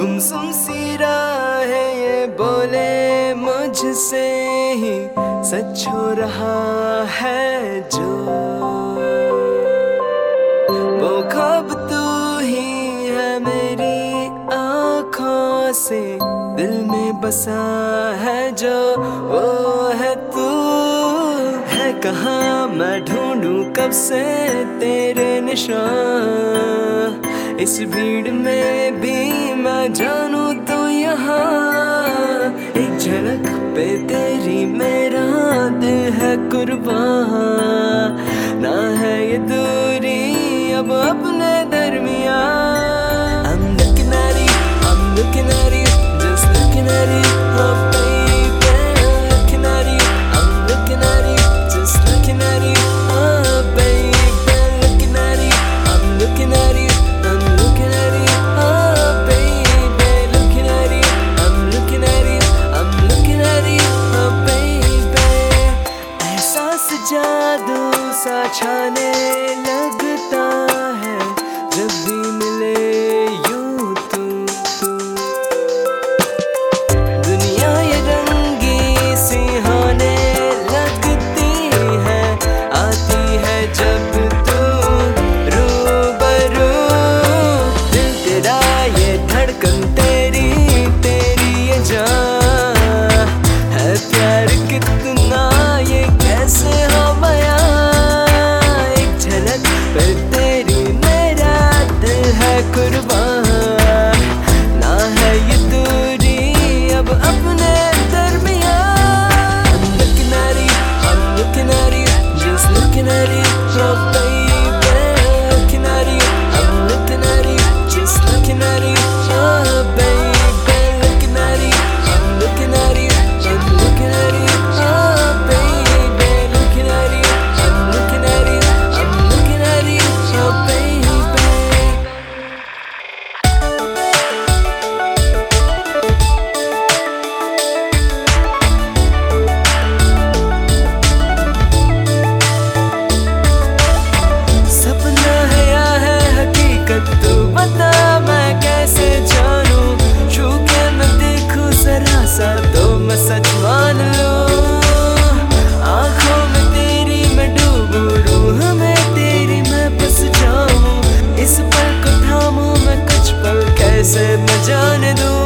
गुमसुम सी है ये, बोले मुझसे ही सच हो रहा है जो। वो खब तू ही है मेरी आँखों से, दिल में बसा है जो। वो है तू, है कहाँ, मैं ढूंढूं कब से तेरे निशान। इस भीड़ में भी मैं जानू तो यहाँ एक झलक पे तेरी मेरा दिल है कुर्बान। ना है ये दूरी अब अपने दरमिया अंध किनारी अंध किनारी जादू सा छाने लगता है जब भी Benedicto से न जाने दूँ।